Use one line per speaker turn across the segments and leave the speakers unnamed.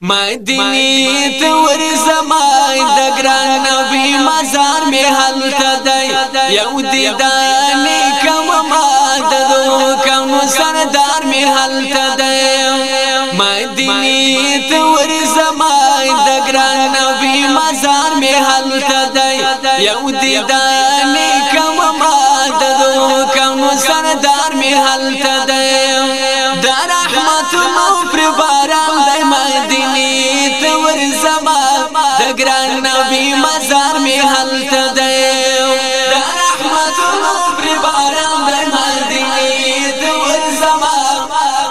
مدینی تور زمای د ګران نبی مزار می حل تدای یو دیدانی کم ما د کم سردار می حل تدای مدینی تور زمای د ګران نبی مزار می حل تدای یو دیدانی کم ما د کم سردار می حل تدای ګران نبی مزار می حل تدیو د رحمت پر باران د مدینه د ور زما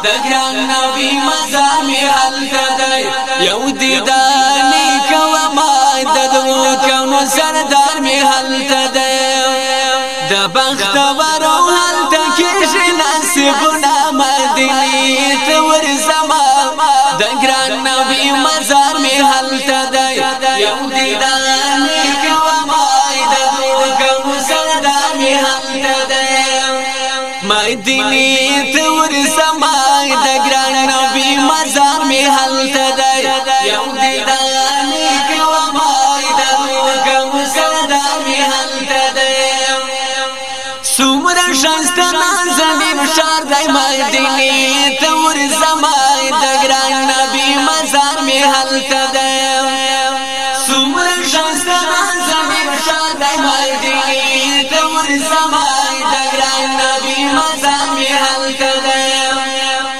د ګران نبی مزار می حل تدیو یو دیدانی کوا ما د دو کونو سردار می حل تدیو د بخت ورو حل تکیش نصیبنا مدینی تور سمای د ګران نبی مزار می حل تدای یوم دیدانی کومای د کوم سردار می حل تدیم سومره شانسته نازنین شار دای مدینی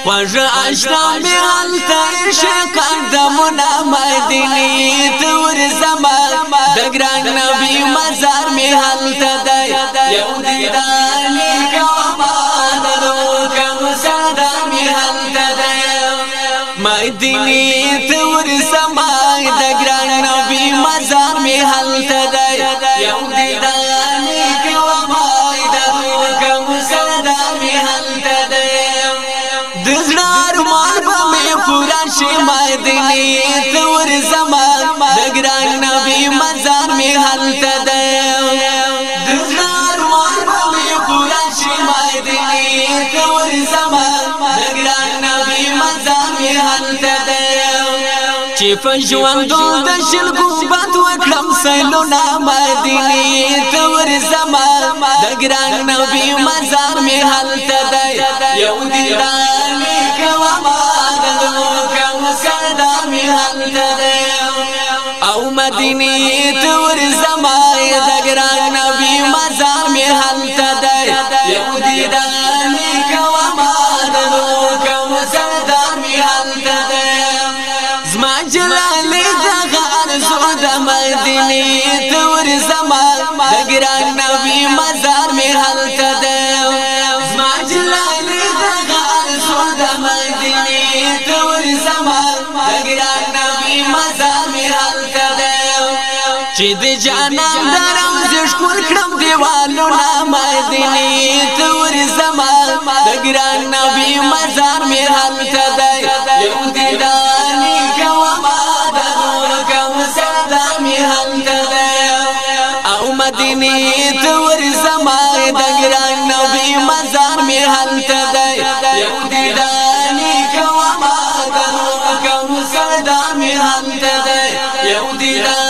خوږ آشنا می هلته عشق قدمونه مدینه ته ورزما د ګران نبی مزار می هلته دی یو دیدار می کوما د کوم ساده می نبی مزار ارمان به مې پورا شي مدینه ته ورځم د ګران نبی مزار مې حالت ده چې په ژوند د شل ګمبات وکړم سلو نام دیني ته ورځم د ګران نبی مزار مې حالت ده یو دیدار أو مدینی تور زمای د ګران نبی مزار می حل تدای یو دیدانی کوا ما د کوم سردار می حل تدای زما جلال د غار زو د مدینی تور زما د ګران نبی مزار می حل تدای زما جلال د غار زو د مدینی تور زما د ګران نبی مزار می حل چې د جانان درم زشکول کړم دیوالو نا مدینه تور زما د ګران نبی مزار می حل تدای یو دیدانی کوما د نور کوم صدا می حل تدای أو مدینه تور زما د نبی مزار می حل کوما د نور کوم صدا می حل تدای یو دیدانی